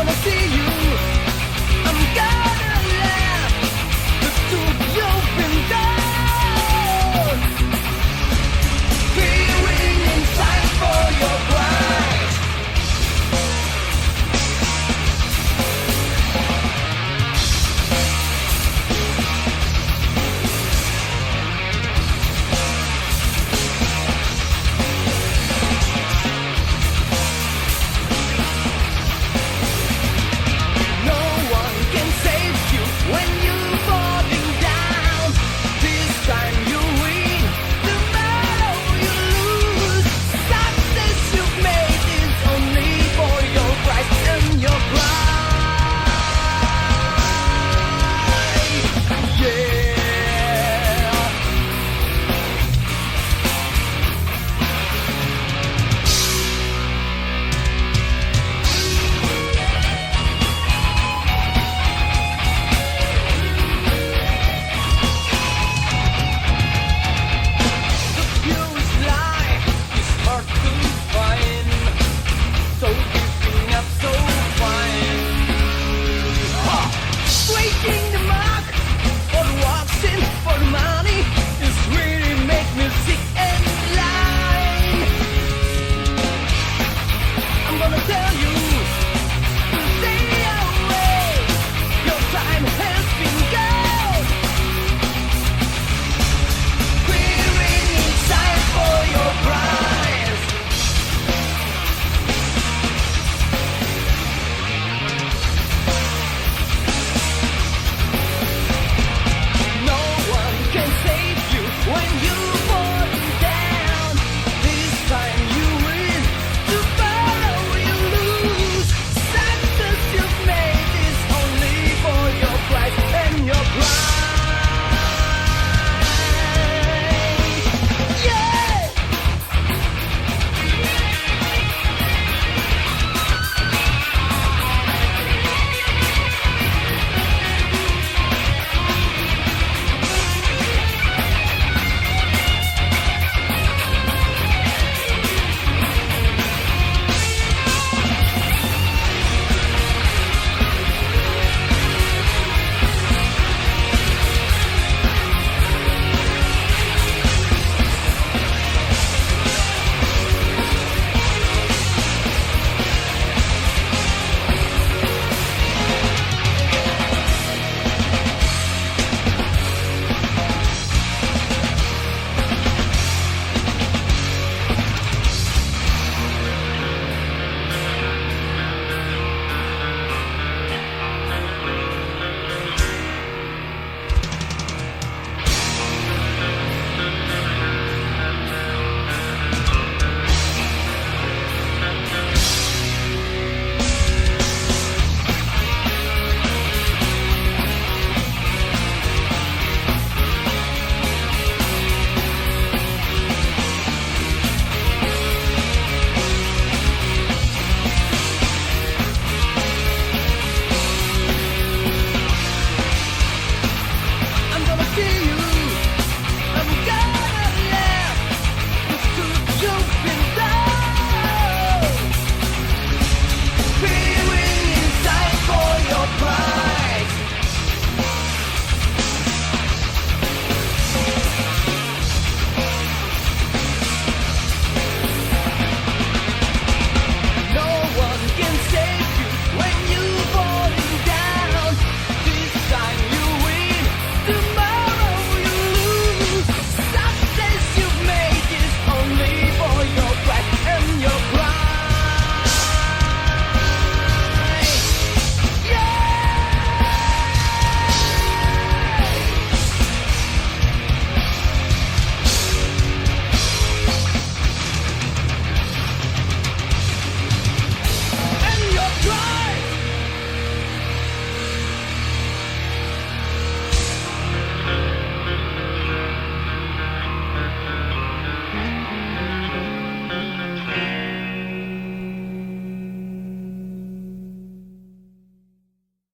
wanna see you.